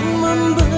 bercinta